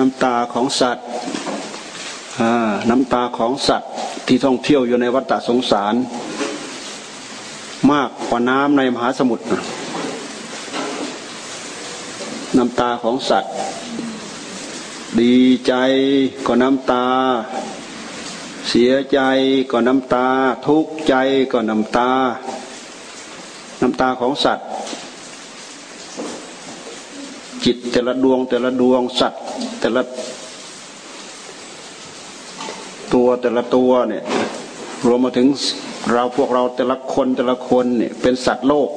น้ำตาของสัตว์น้ำตาของสัตว์ที่ท่องเที่ยวอยู่ในวัฏสงสาร มากกว่าน้ำในมหาสมุทรน้ำตาของสัตว์ ดีใจก็น้ำตา เสียใจก็น้ำตา ทุกข์ใจก็น้ำตา น้ำตาของสัตว์ จิตแต่ละดวง แต่ละดวงสัตว์ แต่ละตัวแต่ละตัวเนี่ยรวมมาถึงเราพวกเราแต่ละคนแต่ละคนเนี่ยเป็นสัตว์โลก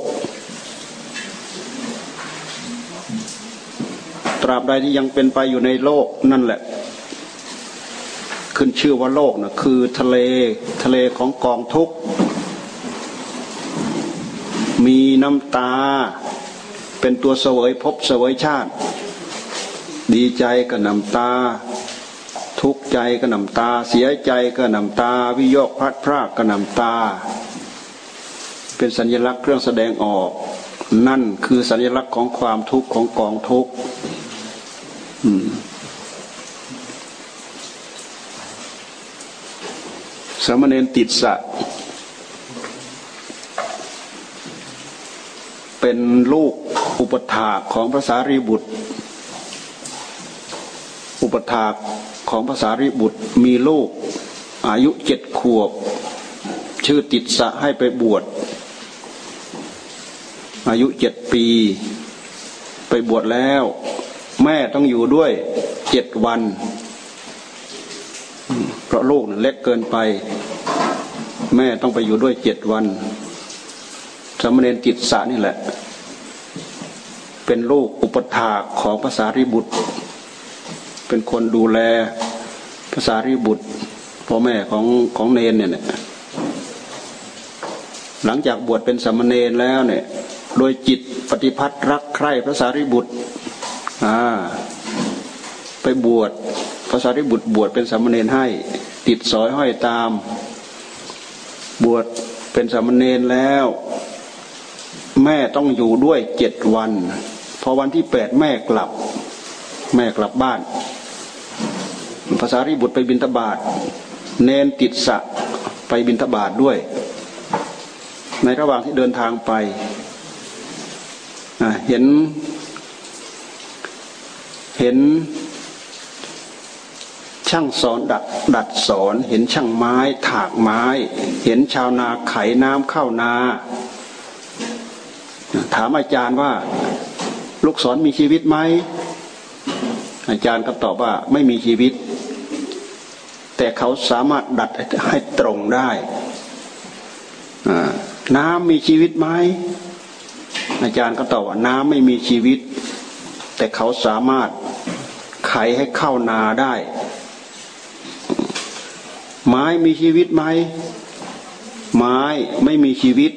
ตราบใดที่ยังเป็นไปอยู่ในโลกนั่นแหละ ขึ้นชื่อว่าโลกนะคือทะเลทะเลของกองทุกข์มีน้ำตา เป็นตัวเสวยพบเสวยชาติ ดีใจก็น้ำตา ทุกข์ใจก็น้ำตา เสียใจก็น้ำตา วิโยคพลัดพรากก็น้ำตา เป็นสัญลักษณ์เครื่องแสดงออก นั่นคือสัญลักษณ์ของความทุกข์ของกองทุกข์สามเณรติดสะ เป็นลูก ปถาของภาษารีบุตร อุปถาของภาษารีบุตรมีลูกอายุเจ็ดขวบ ชื่อติดสะให้ไปบวช อายุเจ็ดปี ไปบวชแล้ว แม่ต้องอยู่ด้วยเจ็ดวัน เพราะลูกเล็กเกินไป แม่ต้องไปอยู่ด้วยเจ็ดวันสมณเณรจิตสะนี่แหละ เป็นลูกอุปถาของภาษาริบุตร เป็นคนดูแลภาษาริบุตรพ่อแม่ของของเนนเนี่ยหลังจากบวชเป็นสมณเณรแล้วเนี่ย โดยจิตปฏิพัทธ์รักใคร่พระสารีบุตรไปบวชพระสารีบุตรบวชเป็นสามเณรให้ ติดสอยห้อยตาม บวชเป็นสามเณรแล้ว แม่ต้องอยู่ด้วยเจ็ดวัน พอวันที่แปดแม่กลับ แม่กลับบ้านภาษารีบุตรไปบินทบาทเนนติดสะไปบินทบาทด้วย ในระหว่างที่เดินทางไปเห็น เห็น ช่างสอนดัดดัดสอน เห็นช่างไม้ ถากไม้ เห็นชาวนาไขน้ำเข้านา ถามอาจารย์ว่า ลูกศรมีชีวิตไหมอาจารย์ก็ตอบว่าไม่มีชีวิต แต่เขาสามารถดัดให้ตรงได้น้ำมีชีวิตไหมอาจารย์ก็ตอบว่าน้ำไม่มีชีวิต แต่เขาสามารถไขให้เข้านาได้ ไม้มีชีวิตไหมไม้ไม่มีชีวิต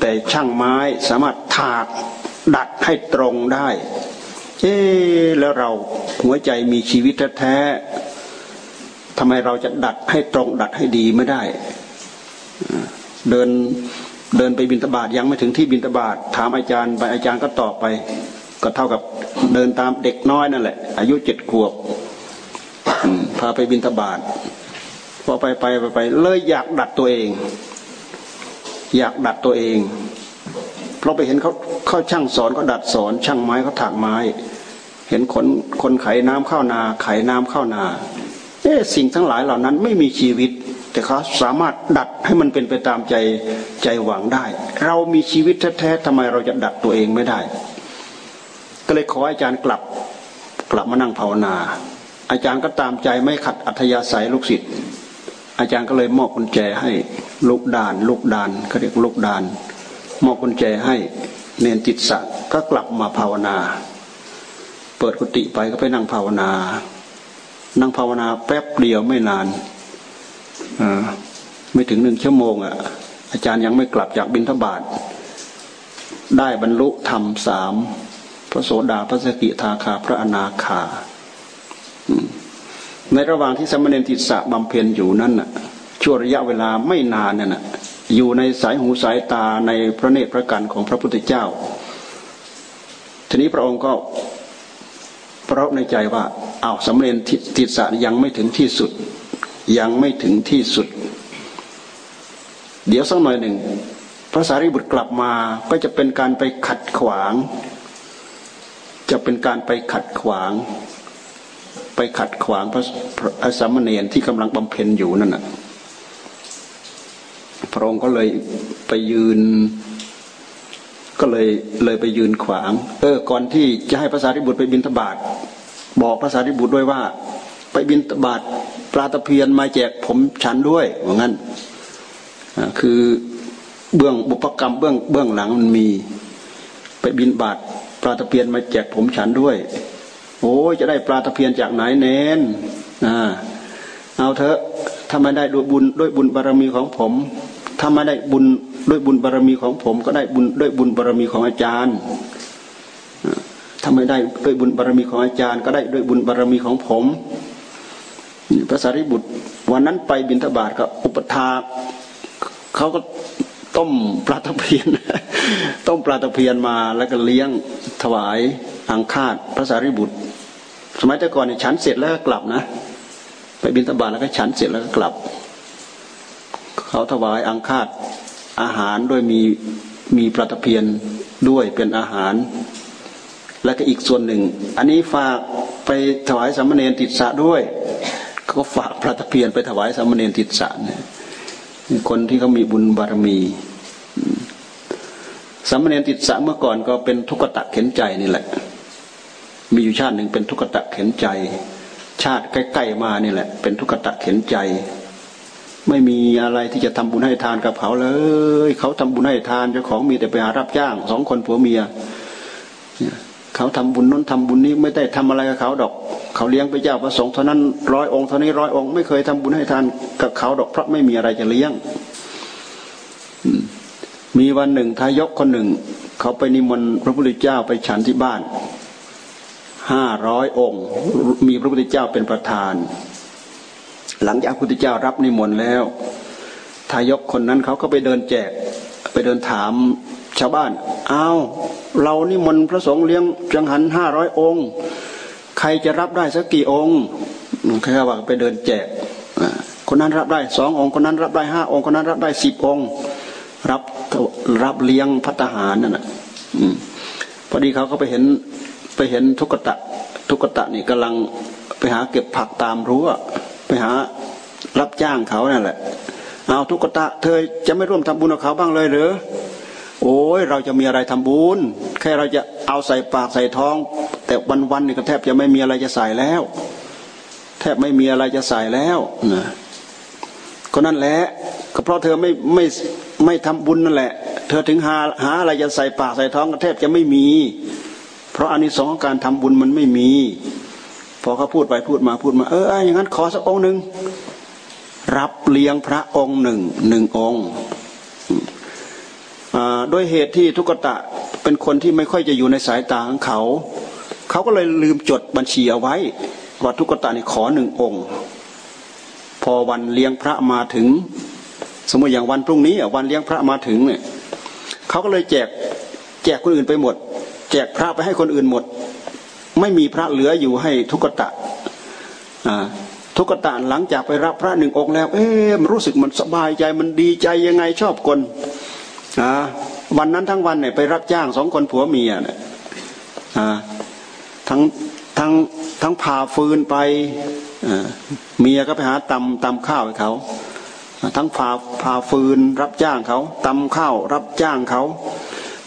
แต่ช่างไม้สามารถถาก ดัดให้ตรงได้ เอ๊แล้วเราหัวใจมีชีวิตแท้ๆทำไมเราจะดัดให้ตรง ดัดให้ดีไม่ได้ เดินเดินไปบินตบาทยังไม่ถึงที่บินตบาทถามอาจารย์ไปอาจารย์ก็ตอบไป ก็เท่ากับเดินตามเด็กน้อยนั่นแหละ อายุเจ็ดขวบพาไปบินทบาทพอไปไปไปไปเลยอยากดัดตัวเอง อยากดัดตัวเอง เราไปเห็นเขาเขาช่างสอนเขาดัดสอน ช่างไม้เขาถากไม้ เห็นคนคนไขน้ำเข้านา ไขน้ำเข้านาเอ๊สิ่งทั้งหลายเหล่านั้นไม่มีชีวิต แต่เขาสามารถดัดให้มันเป็นไปตามใจใจหวังได้ เรามีชีวิตแท้ๆทำไมเราจะดัดตัวเองไม่ได้ ก็เลยขออาจารย์กลับกลับมานั่งภาวนา อาจารย์ก็ตามใจไม่ขัดอัธยาศัยลูกศิษย์อาจารย์ก็เลยมอบกุญแจให้ลูกดาน ลูกดานเขาเรียกลูกดาน มอบกุญแจให้เนนจิตสักก็กลับมาภาวนา เปิดกุฏิไปก็ไปนั่งภาวนา นั่งภาวนาแป๊บเดียวไม่นานอไม่ถึงหนึ่งชั่วโมงอะ อาจารย์ยังไม่กลับจากบิณฑบาตได้บรรลุธรรมสามพระโสดาพระสกิทาคาพระอนาคา ในระหว่างที่สมณเณรติสะบำเพ็ญอยู่นั้นน่ะช่วงระยะเวลาไม่นานนั่นน่ะ อยู่ในสายหูสายตาในพระเนตรพระกันของพระพุทธเจ้า ทีนี้พระองค์ก็เพราะในใจว่าอ้าวสำเร็จทิศะยังไม่ถึงที่สุด ยังไม่ถึงที่สุด เดี๋ยวสักหน่อยหนึ่งพระสารีบุตรกลับมาก็จะเป็นการไปขัดขวาง จะเป็นการไปขัดขวาง ไปขัดขวางพระพระสามเณรที่กำลังบำเพ็ญอยู่นั่นน่ะ ระองค์ก็เลยไปยืน ก็เลยเลยไปยืนขวาง เออ ก่อนที่จะให้ภาษาริบุตรไปบินทบาทบอกภาษาริบุตรด้วยว่า ไปบินทบาทปลาตะเพียนมาแจกผมฉันด้วยว่างั้นคือเบื้องบุพกรรมเบื้องเบื้องหลังมันมี ไปบินบาทปลาตะเพียนมาแจกผมฉันด้วย โอ้จะได้ปลาตะเพียนจากไหนเน้นอ่าเอาเถอะถ้าไม่ได้ด้วยบุญด้วยบุญบารมีของผม ถ้าไม่ได้บุญด้วยบุญบารมีของผม ก็ได้บุญด้วยบุญบารมีของอาจารย์ถ้าไม่ได้ด้วยบุญบารมีของอาจารย์ ก็ได้ด้วยบุญบารมีของผมพระสารีบุตร วันนั้นไปบิณฑบาตกับอุปถาเขาก็ต้มปลาตะเพียน ต้มปลาตะเพียนมาแล้วก็เลี้ยงถวายอังคาดพระสารีบุตร สมัยแต่ก่อนเนี่ยฉันเสร็จแล้วก็กลับนะ ไปบิณฑบาตแล้วก็ฉันเสร็จแล้วก็กลับ เขาถวายอังคาดอาหารด้วยมีมีปลาตะเพียนด้วยเป็นอาหาร แล้วก็อีกส่วนหนึ่ง อันนี้ฝากไปถวายสามเณรติดสะด้วยเขาฝากปลาตะเพียนไปถวายสามเณรติดสะเนี่ยคนที่เขามีบุญบารมีสามเณรติดสะเมื่อก่อนก็เป็นทุกขตะเข็นใจนี่แหละ มีอยู่ชาติหนึ่งเป็นทุกขตะเข็นใจ ชาติใกล้ๆมานี่แหละ เป็นทุกขตะเข็นใจ ไม่มีอะไรที่จะทำบุญให้ทานกับเขาเลย เขาทำบุญให้ทานเจ้าของมีแต่ไปหารับจ้างสองคนผัวเมียเขาทำบุญน้นทำบุญนี้ไม่ได้ทำอะไรกับเขาดอก เขาเลี้ยงไปเจ้าประสงค์เท่านั้นร้อยองค์เท่านี้ร้อยองค์ไม่เคยทำบุญให้ทานกับเขาดอกเพราะไม่มีอะไรจะเลี้ยงมีวันหนึ่งทายกคนหนึ่ง เขาไปนิมนต์พระพุทธเจ้าไปฉันที่บ้านห้าร้อยองค์ มีพระพุทธเจ้าเป็นประธาน หลังจากพระพุทธเจ้ารับนิมนต์แล้ว ทายกคนนั้นเขาก็ไปเดินแจกไปเดินถามชาวบ้านอ้าวเรานิมนต์พระสงฆ์เลี้ยงจังหันห้าร้อยองค์ ใครจะรับได้สักกี่องค์แค่ว่าไปเดินแจกคนนั้นรับได้สององค์คนนั้นรับได้ห้าองค์คนนั้นรับได้สิบองค์รับรับเลี้ยงพัตหารนั่นแหะพอดีเขาก็ไปเห็นไปเห็นทุกตะทุกตะนี่กำลังไปหาเก็บผักตามรั้ว ไปหารับจ้างเขานั่นแหละ เอาทุกตะ เธอจะไม่ร่วมทำบุญกับเขาบ้างเลยหรือโอ้ยเราจะมีอะไรทำบุญแค่เราจะเอาใส่ปากใส่ท้อง แต่วันวันนี่ก็แทบจะไม่มีอะไรจะใส่แล้ว แทบไม่มีอะไรจะใส่แล้วนะก็นั่นแหละก็เพราะเธอไม่ไม่ไม่ทำบุญนั่นแหละ เธอถึงหาหาอะไรจะใส่ปากใส่ท้องก็แทบจะไม่มี เพราะอันนี้สองการทำบุญมันไม่มี พอเขาพูดไปพูดมาพูดมา เอออย่างนั้นขอสักองค์หนึ่งรับเลี้ยงพระองค์หนึ่งหนึ่งองค์ด้วยเหตุที่ทุกตะเป็นคนที่ไม่ค่อยจะอยู่ในสายตาของเขา เขาก็เลยลืมจดบัญชีเอาไว้ว่าทุกตะนี่ขอหนึ่งองค์ พอวันเลี้ยงพระมาถึง สมมติอย่างวันพรุ่งนี้วันเลี้ยงพระมาถึงเนี่ยเขาก็เลยแจกแจกคนอื่นไปหมด แจกพระไปให้คนอื่นหมด ไม่มีพระเหลืออยู่ให้ทุกตะทุกตะหลังจากไปรับพระหนึ่งองค์แล้ว เอ๊ะมันรู้สึกมันสบายใจมันดีใจยังไงชอบคนวันนั้นทั้งวันเนี่ยไปรับจ้างสองคนผัวเมียเนี่ยทั้งทั้งทั้งพาฟืนไปเมียก็ไปหาตำตำข้าวให้เขาทั้งพาพาฟืนรับจ้างเขาตำข้าวรับจ้างเขา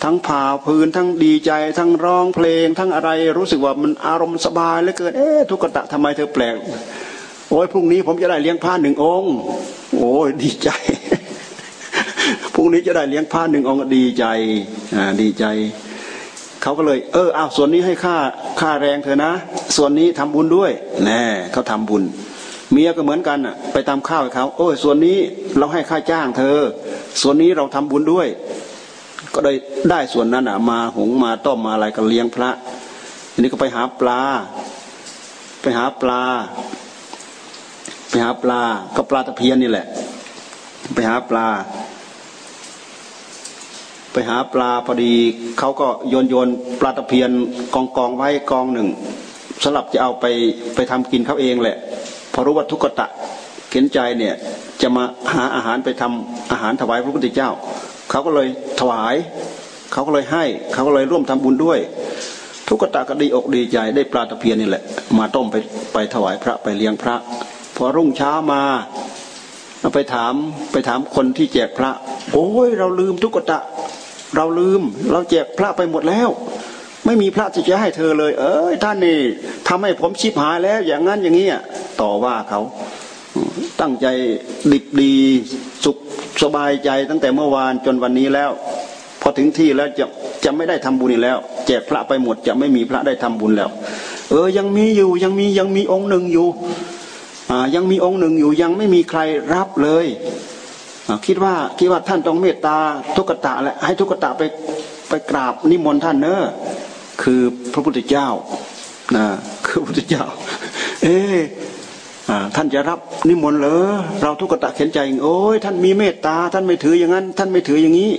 ทั้งผ่าพื้นทั้งดีใจ ทั้งร้องเพลง ทั้งอะไรรู้สึกว่ามันอารมณ์สบายเหลือเกินเอ๊ะทุกตะทำไมเธอแปลกโอ้ยพรุ่งนี้ผมจะได้เลี้ยงผ้าหนึ่งองค์โอ้ยดีใจพรุ่งนี้จะได้เลี้ยงผ้าหนึ่งองค์ดีใจอ่าดีใจเขาก็เลย เอออ้าวส่วนนี้ให้ค่าค่าแรงเธอนะ ส่วนนี้ทำบุญด้วยแน่เขาทำบุญเมียก็เหมือนกันอะ ไปตามข้าวให้เขาโอ้ยส่วนนี้เราให้ค่าจ้างเธอ ส่วนนี้เราทำบุญด้วย ก็ได้ได้ส่วนนั้นอะมาหุงมาต้มมาอะไรก็เลี้ยงพระทีนี้ก็ไปหาปลา ไปหาปลา ไปหาปลาก็ปลาตะเพียนนี่แหละ ไปหาปลา ไปหาปลาพอดีเขาก็โยนโยนปลาตะเพียนกองกองไว้กองหนึ่งสลับจะเอาไปไปทำกินเขาเองแหละพอรู้ว่าทุกขตะเข็นใจเนี่ยจะมาหาอาหารไปทำอาหารถวายพระพุทธเจ้า เขาก็เลยถวาย เขาก็เลยให้ เขาก็เลยร่วมทำบุญด้วย ทุกตะก็ดีอกดีใจได้ปลาตะเพียนนี่แหละ มาต้มไปไปถวายพระไปเลี้ยงพระ พอรุ่งเช้ามาไปถามไปถามคนที่แจกพระ โอ้ยเราลืมทุกตะ เราลืม เราแจกพระไปหมดแล้ว ไม่มีพระที่จะให้เธอเลย เอ้ยท่านนี่ทำให้ผมชิบหายแล้ว อย่างนั้นอย่างนี้ต่อว่าเขาตั้งใจดิบดีสุข สบายใจตั้งแต่เมื่อวานจนวันนี้แล้ว พอถึงที่แล้วจะจะไม่ได้ทำบุญอีกแล้ว แจกพระไปหมดจะไม่มีพระได้ทำบุญแล้ว เออยังมีอยู่ยังมียังมีองค์หนึ่งอยู่อ่ายังมีองค์หนึ่งอยู่ยังไม่มีใครรับเลยคิดว่าคิดว่าท่านต้องเมตตาทุกตะแหละให้ทุกตะไปไปกราบนิมนต์ท่านเนอะคือพระพุทธเจ้านะคือพระพุทธเจ้า เอ๊ ท่านจะรับนิมนต์เหรอเราทุกตะเข็นใจโอ้ยท่านมีเมตตา ท่านไม่ถืออย่างนั้น ท่านไม่ถืออย่างนี้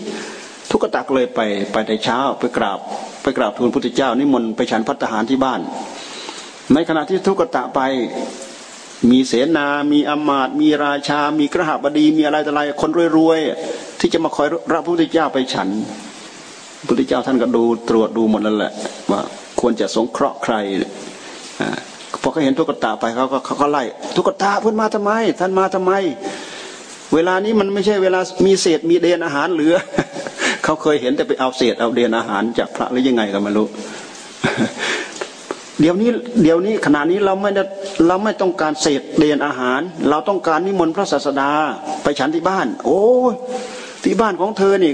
ทุกตะเลยไปไปในเช้าไปกราบ ไปกราบทูลพุทธเจ้า นิมนต์ไปฉันพัฒหารที่บ้าน ในขณะที่ทุกตะไปมีเสนา มีอมาตมีราชา มีกระหบดี มีอะไรต่ออะไร คนรวยๆ ที่จะมาคอยรับพระพุทธเจ้าไปฉัน พระพุทธเจ้าท่านก็ดูตรวจดูหมดแล้วแหละว่าควรจะสงเคราะห์ใคร พอเขาเห็นทุกตาไปเขาก็เขาก็ไล่ทุกตาเพื่อนมาทำไม ท่านมาทำไม เวลานี้มันไม่ใช่เวลามีเศษมีเดนอาหารเหลือเขาเคยเห็นแต่ไปเอาเศษเอาเดนอาหารจากพระหรือยังไงก็ไม่รู้เดี๋ยวนี้เดี๋ยวนี้ขณะนี้เราไม่ได้เราไม่ต้องการเศษเดนอาหาร เราต้องการนิมนต์พระศาสดาไปฉันที่บ้าน โอ้ที่บ้านของเธอนี่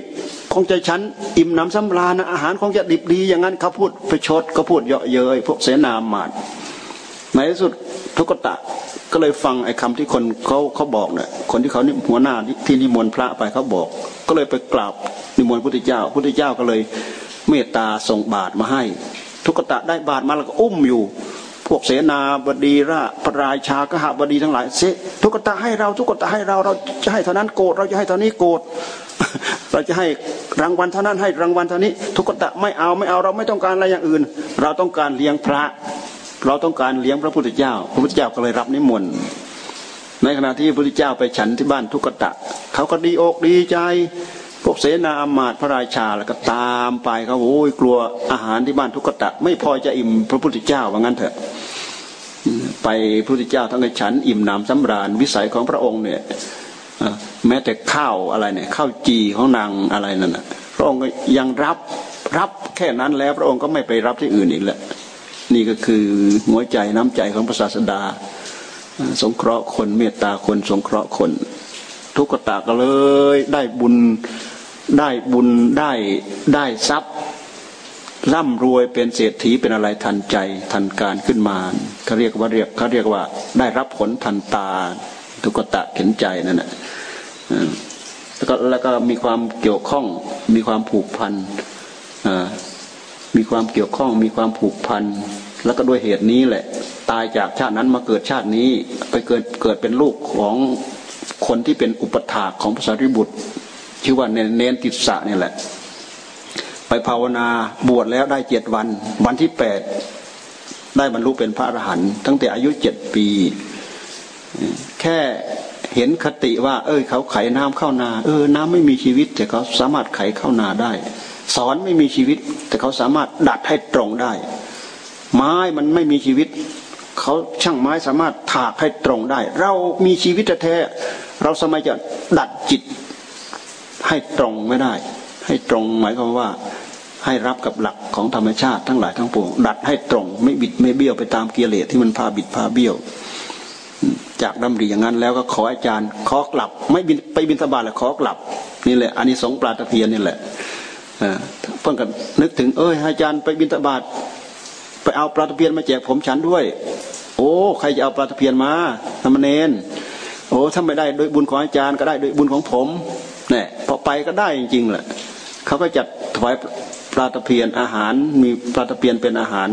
คงจะฉันอิ่มน้ำสำราญนะอาหารคงจะดิบดีอย่างนั้นเขาพูดไปชดก็พูดเยาะเย้ยพวกเสนาหมาด ในที่สุดทุกตะก็เลยฟังไอ้คาที่คนเขาเขาบอกเนี่ยคนที่เขานี่หัวหน้าที่นิมนต์พระไปเขาบอก ก็เลยไปกราบนิมนต์พุทธเจ้าพุทธเจ้าก็เลยเมตตาส่งบาตรมาให้ ทุกตะได้บาตรมาแล้วก็อุ้มอยู่ พวกเสนาบดีราพระราชากหบดีทั้งหลายเสทุกตะให้เราทุกตะให้เราเราจะให้เท่านั้นโกรธเราจะให้เท่านี้โกรธเราจะให้รางวัลเท่านั้นให้รางวัลเท่านี้ ทุกตะไม่เอาไม่เอาเราไม่ต้องการอะไรอย่างอื่น เราต้องการเลี้ยงพระ เราต้องการเลี้ยงพระพุทธเจ้า พระพุทธเจ้าก็เลยรับนิมนต์ในขณะที่พระพุทธเจ้าไปฉันที่บ้านทุกตะ เขาก็ดีอกดีใจ พวกเสนาอมาตพระราชาแล้วก็ตามไปเขาโอ้ยกลัวอาหารที่บ้านทุกตะ ไม่พอจะอิ่มพระพุทธเจ้าว่างั้นเถอะ ไปพระพุทธเจ้าทั้งในฉันอิ่มน้ำสำราญวิสัยของพระองค์เนี่ยแม้แต่ข้าวอะไรเนี่ยข้าวจีของนางอะไรนั่นนะพระองค์ยังรับรับแค่นั้นแล้วพระองค์ก็ไม่ไปรับที่อื่นอีกแล้ว นี่ก็คือหัวใจน้ำใจของพระศาสดา สงเคราะห์คนเมตตาคนสงเคราะห์คน ทุกตาก็เลยได้บุญได้บุญได้ได้ทรัพย์ร่ำรวยเป็นเศรษฐีเป็นอะไรทันใจทันการขึ้นมาเขาเรียกว่าเรียกเขาเรียกว่าได้รับผลทันตา ทุกตะเห็นใจนั่นแหละแล้วก็แล้วก็มีความเกี่ยวข้องมีความผูกพัน มีความเกี่ยวข้องมีความผูกพัน แล้วก็ด้วยเหตุนี้แหละ ตายจากชาตินั้นมาเกิดชาตินี้ไปเกิดเกิดเป็นลูกของคนที่เป็นอุปถาของพระสารีบุตร ชื่อว่าเนเนติสะนี่แหละ ไปภาวนาบวชแล้วได้เจ็ดวัน วันที่แปดได้บรรลุเป็นพระอรหันต์ตั้งแต่อายุเจ็ดปี แค่เห็นคติว่า เอ้ยเขาไขน้ำเข้านา เออน้ำไม่มีชีวิต แต่เขาสามารถไขเข้านาได้ สอนไม่มีชีวิต แต่เขาสามารถดัดให้ตรงได้ ไม้มันไม่มีชีวิต เขาช่างไม้สามารถถากให้ตรงได้ เรามีชีวิตแท้เราสมัยจะดัดจิต ให้ตรงไม่ได้ ให้ตรงหมายความว่าให้รับกับหลักของธรรมชาติทั้งหลายทั้งปวงดัดให้ตรงไม่บิดไม่เบี้ยวไปตามเกียรติที่มันพาบิดพาเบี้ยว จากดำริอย่างนั้นแล้วก็ขออาจารย์ขอกลับ ไม่บินไปบินสบาทแหละขอกลับนี่แหละอันนี้สงปลาตะเพียนนี่แหละ เพิ่งกันนึกถึง เอ้ยอาจารย์ไปบินตบาทไปเอาปลาตะเพียนมาแจกผมฉันด้วย โอ้ใครจะเอาปลาตะเพียนมาทำมเนนโอ้ถ้าไม่ได้โดยบุญของอาจารย์ก็ได้โดยบุญของผมเนี่ยพอไปก็ได้จริงๆแหละเขาก็จัดถวายปลาตะเพียนอาหาร มีปลาตะเพียนเป็นอาหาร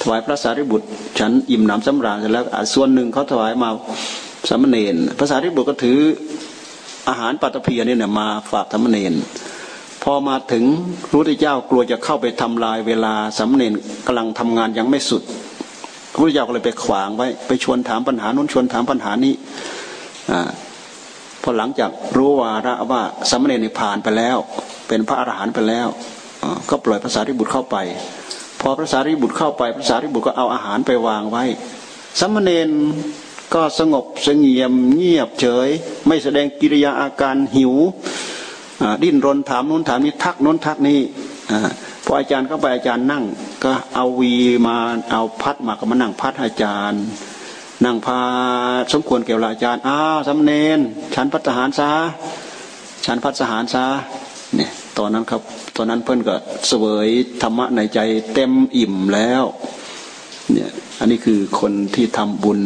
ถวายพระสารีบุตรฉันอิ่มหนำสำราญเสร็จแล้วส่วนหนึ่งเขาถวายมาสามเณรพระสารีบุตรก็ถืออาหารปลาตะเพียนเนี่ยมาฝากสามเณร พอมาถึงพระพุทธเจ้ากลัวจะเข้าไปทำลายเวลาสำเนนกำลังทำงานยังไม่สุดพระพุทธเจ้าก็เลยไปขวางไว้ไปชวนถามปัญหานู้นชวนถามปัญหานี้อ่าพอหลังจากรู้วาระว่าสมณเณรผ่านไปแล้ว เป็นพระอรหันต์ไปแล้วก็ปล่อยภาษาริบุตรเข้าไป พอภาษาริบุตรเข้าไปภาษาริบุตรก็เอาอาหารไปวางไว้สมเณรก็สงบสงเงียมเงียบเฉย ไม่แสดงกิริยาอาการหิว ดิ้นรนถามนู้นถามนี้ทักนู้นทักนี้พออาจารย์เข้าไปอาจารย์นั่ง ก็เอาวีมาเอาพัดมาก็มานั่งพัดอาจารย์นั่งพาสมควรเกี่ยวกับอาจารย์อ้าวสำเนนฉันพัฒหารซาฉันพัฒหารซาเนี่ยตอนนั้นครับตอนนั้นเพื่อนก็เสวยธรรมะในใจเต็มอิ่มแล้วเนี่ยอันนี้คือคนที่ทำบุญ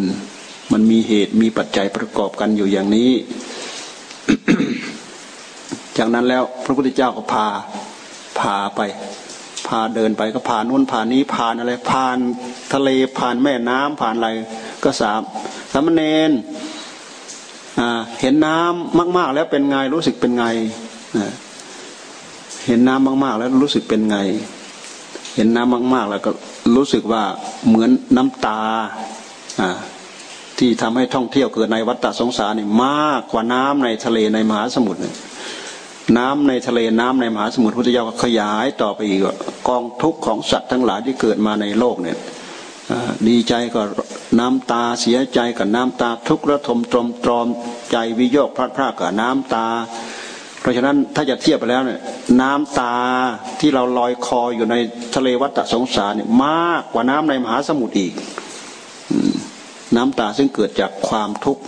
มันมีเหตุมีปัจจัยประกอบกันอยู่อย่างนี้ จากนั้นแล้วพระพุทธเจ้าก็พาพาไป พาเดินไปก็ผ่านนู้นผ่านนี้ผ่านอะไรผ่านทะเลผ่านแม่น้ำผ่านอะไรก็สามสามเณรเห็นน้ำมาก ๆ แล้วเป็นไงรู้สึกเป็นไงเห็นน้ำมาก ๆ แล้วรู้สึกเป็นไง เห็นน้ำมาก ๆ แล้วก็รู้สึกว่าเหมือนน้ำตาที่ทำให้ท่องเที่ยวเกิดในวัฏสงสารนี่มากกว่าน้ำในทะเลในมหาสมุทร น้ำในทะเลน้ำในมหาสมุทรพุทธเจ้าขยายต่อไปอีกกองทุกข์ของสัตว์ทั้งหลายที่เกิดมาในโลกเนี่ยดีใจก็น้ำตาเสียใจกับน้ำตาทุกข์ระทมตรมตรอมใจวิโยคพลาดพลาดกับน้ำตา เพราะฉะนั้นถ้าจะเทียบไปแล้วเนี่ยน้ำตาที่เราลอยคออยู่ในทะเลวัฏสงสารเนี่ยมากกว่าน้ำในมหาสมุทรอีกน้ำตาซึ่งเกิดจากความทุกข์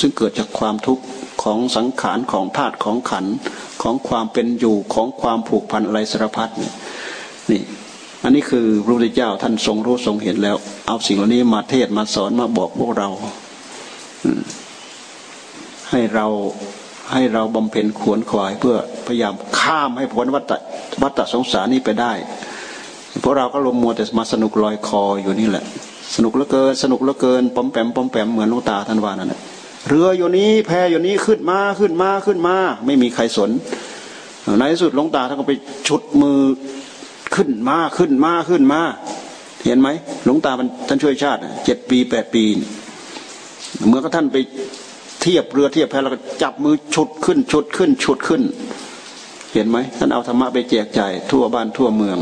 ซึ่งเกิดจากความทุกข์ ของสังขารของธาตุของขันของความเป็นอยู่ของความผูกพันอะไรสารพัดเนี่ยนี่ อันนี้คือพระพุทธเจ้าท่านทรงรู้ทรงเห็นแล้ว เอาสิ่งเหล่านี้มาเทศมาสอนมาบอกพวกเราให้เราให้เราบำเพ็ญขวนขวายเพื่อพยายามข้ามให้พ้นวัฏวัฏสงสารนี้ไปได้พวกเราก็ลมมัวแต่มาสนุกลอยคออยู่นี่แหละ สนุกเหลือเกิน สนุกเหลือเกินปอมแปมปอมแปมเหมือนลูกตาท่านว่านั่นแหละ เรืออยู่นี้แพอยู่นี้ขึ้นมาขึ้นมาขึ้นมา ไม่มีใครสนในที่สุดหลวงตาท่านก็ไปชุดมือขึ้นมาขึ้นมาขึ้นมา เห็นไหมหลวงตาท่านช่วยชาติเจ็ดปีแปดปีเมื่อก็ท่านไปเทียบเรือเทียบแพแล้วก็จับมือชุดขึ้นชุดขึ้นชุดขึ้น เห็นไหมท่านเอาธรรมะไปแจกจ่ายทั่วบ้านทั่วเมือง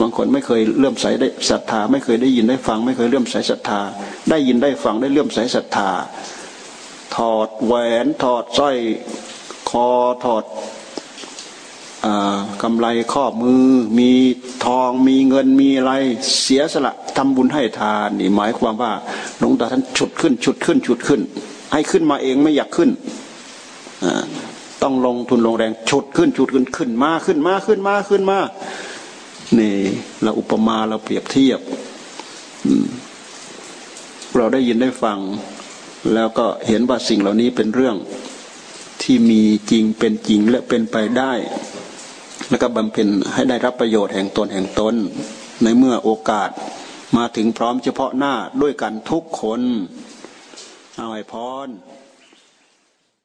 บางคนไม่เคยเลื่อมใสได้ศรัทธา ไม่เคยได้ยินได้ฟัง ไม่เคยเลื่อมใสศรัทธา ได้ยินได้ฟังได้เลื่อมใสศรัทธา อดแหวนถอดสร้อยคอถอดกำไรข้อมือ มีทองมีเงินมีอะไรเสียสละทำบุญให้ทานนี่หมายความว่าหลวงตาท่านฉุดขึ้นฉุดขึ้นฉุดขึ้น ให้ขึ้นมาเองไม่อยากขึ้นต้องลงทุนลงแรงฉุดขึ้นฉุดขึ้นขึ้นมาขึ้นมาขึ้นมาขึ้นมานี่เราอุปมาเราเปรียบเทียบเราได้ยินได้ฟัง แล้วก็เห็นว่าสิ่งเหล่านี้เป็นเรื่องที่มีจริงเป็นจริงและเป็นไปได้ แล้วก็บำเพ็ญให้ได้รับประโยชน์แห่งตนแห่งตน ในเมื่อโอกาสมาถึงพร้อมเฉพาะหน้าด้วยกันทุกคน เอาไว้พร